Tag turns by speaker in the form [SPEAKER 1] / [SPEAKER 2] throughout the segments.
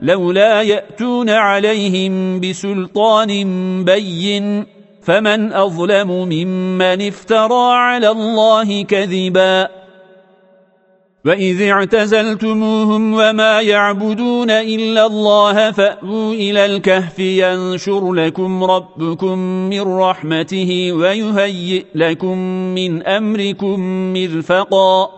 [SPEAKER 1] لولا يأتون عليهم بسلطان بين فمن أظلم ممن افترى على الله كذبا وإذ اعتزلتموهم وما يعبدون إلا الله فأووا إلى الكهف ينشر لكم ربكم من رحمته ويهيئ لكم من أمركم مرفقا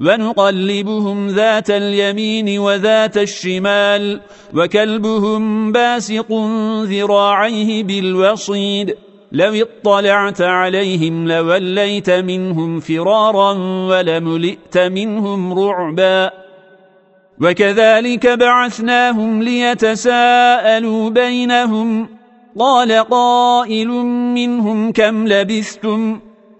[SPEAKER 1] ونقلبهم ذات اليمين وذات الشمال وكلبهم باسق ذراعيه بالوصيد. لو اطلعت عليهم لوليت منهم فرارا ولملئت منهم رعبا. وكذلك بعثناهم ليتساءلوا بينهم. قال قائل منهم كم لبثتم؟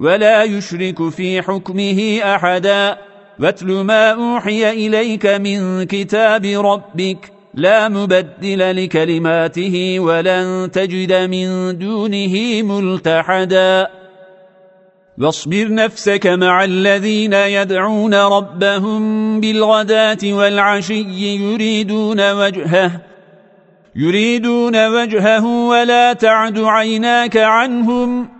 [SPEAKER 1] ولا يشرك في حكمه أحدا. واتل ما أوحي إليك من كتاب ربك لا مبدل لكلماته ولن تجد من دونه ملتحدا. واصبر نفسك مع الذين يدعون ربهم بالغداة والعشي يريدون وجهه يريدون وجهه ولا تعد عيناك عنهم.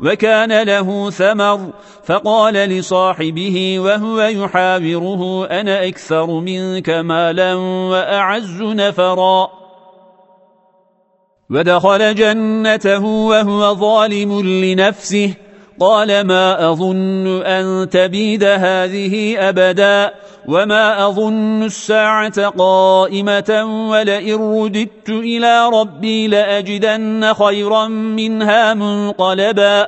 [SPEAKER 1] وكان له ثمر فقال لصاحبه وهو يحاوره أنا أكثر منك مالا وأعز نفرا. ودخل جنته وهو ظالم لنفسه. قال ما أظن أن تبيد هذه أبدا وما أظن الساعة قائمة ولئن رددت إلى ربي لأجدن خيرا منها منقلبا.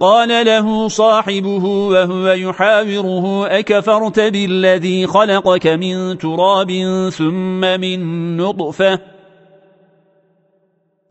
[SPEAKER 1] قال له صاحبه وهو يحاوره أكفرت بالذي خلقك من تراب ثم من نطفة؟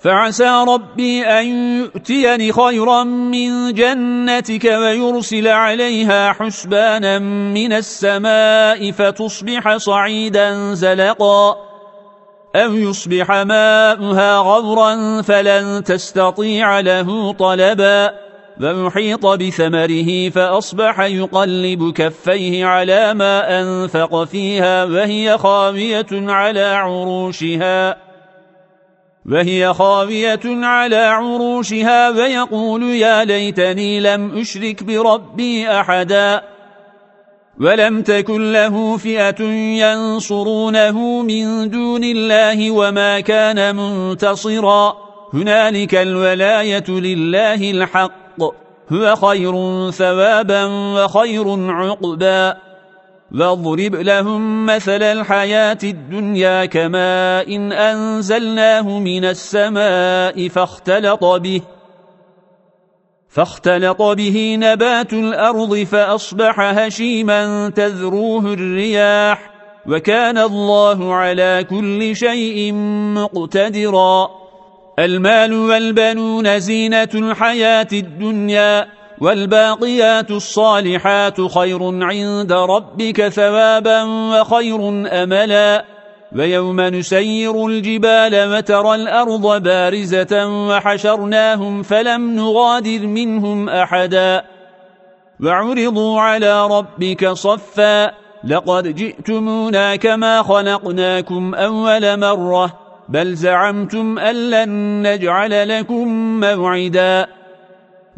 [SPEAKER 1] فعسى ربي أن يؤتيني خيرا من جنتك ويرسل عليها حسبانا من السماء فتصبح صعيدا زلقا أو يصبح ماؤها غورا فلن تستطيع له طلبا فمحيط بثمره فأصبح يقلب كفيه على ما أنفق فيها وهي خاوية على عروشها وهي خاوية على عروشها ويقول يا ليتني لم أشرك بربي أحدا ولم تكن له فئة ينصرونه من دون الله وما كان منتصرا. هنالك الولاية لله الحق. هو خير ثوابا وخير عقبا. واضرب لهم مثل الحياة الدنيا كما إن أنزلناه من السماء فاختلط به فاختلط به نبات الأرض فأصبح هشيما تذروه الرياح وكان الله على كل شيء مقتدرا المال والبنون زينة الحياة الدنيا والباقيات الصالحات خير عند ربك ثوابا وخير أملا. ويوم نسير الجبال وترى الأرض بارزة وحشرناهم فلم نغادر منهم أحدا. وعرضوا على ربك صفا. لقد جئتمونا كما خلقناكم أول مرة. بل زعمتم أن لن نجعل لكم موعدا.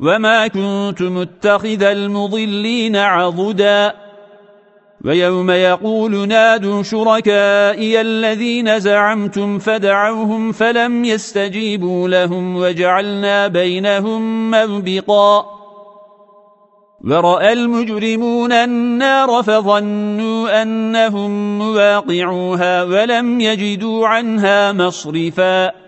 [SPEAKER 1] وما كنت متخذ المضلين عضدا ويوم يقول نادوا شركائي الذين زعمتم فدعوهم فلم يستجيبوا لهم وجعلنا بينهم موبقا ورأى المجرمون النار فظنوا أنهم مواقعوها ولم يجدوا عنها مصرفا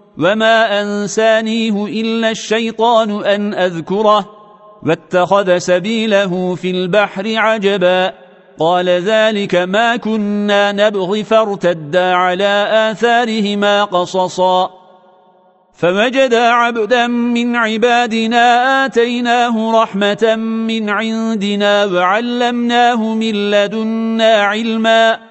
[SPEAKER 1] وما أنسانيه إلا الشيطان أن أذكره واتخذ سبيله في البحر عجبا قال ذلك ما كنا نبغي فارتدا على آثارهما قصصا فوجدا عبدا من عبادنا آتيناه رحمة من عندنا وعلمناه من لدنا علما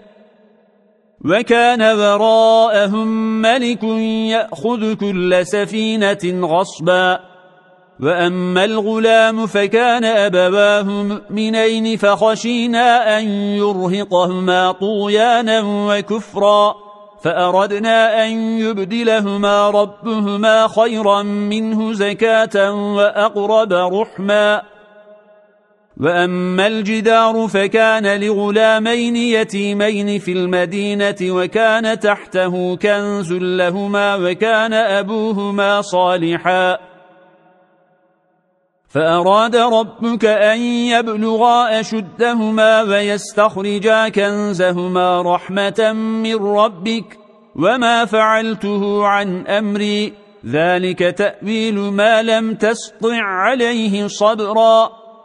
[SPEAKER 1] وكان وراءهم ملك يأخذ كل سفينة غصبا. وأما الغلام فكان أبواه مؤمنين فخشينا أن يرهقهما طغيانا وكفرا. فأردنا أن يبدلهما ربهما خيرا منه زكاة وأقرب رحما. وأما الجدار فكان لغلامين يتيمين في المدينة وكان تحته كنز لهما وكان أبوهما صالحا فأراد ربك أن يبلغا أشدهما ويستخرجا كنزهما رحمة من ربك وما فعلته عن أمري ذلك تأويل ما لم تسطع عليه صبرا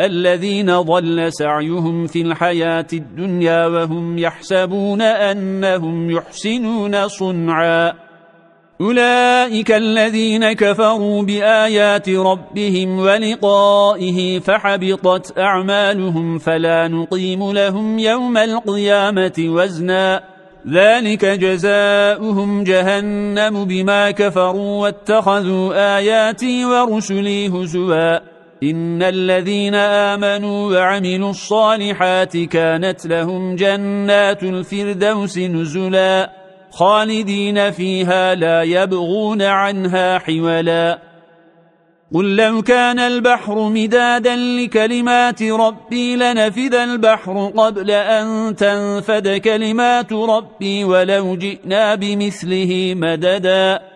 [SPEAKER 1] الذين ضل سعيهم في الحياة الدنيا وهم يحسبون أنهم يحسنون صنعا. أولئك الذين كفروا بآيات ربهم ولقائه فحبطت أعمالهم فلا نقيم لهم يوم القيامة وزنا. ذلك جزاؤهم جهنم بما كفروا واتخذوا آياتي ورسلي هزوا. إن الذين آمنوا وعملوا الصالحات كانت لهم جنات الفردوس نزلا خالدين فيها لا يبغون عنها حولا قل لو كان البحر مدادا لكلمات ربي لنفذ البحر قبل أن تنفد كلمات ربي ولو جئنا بمثله مددا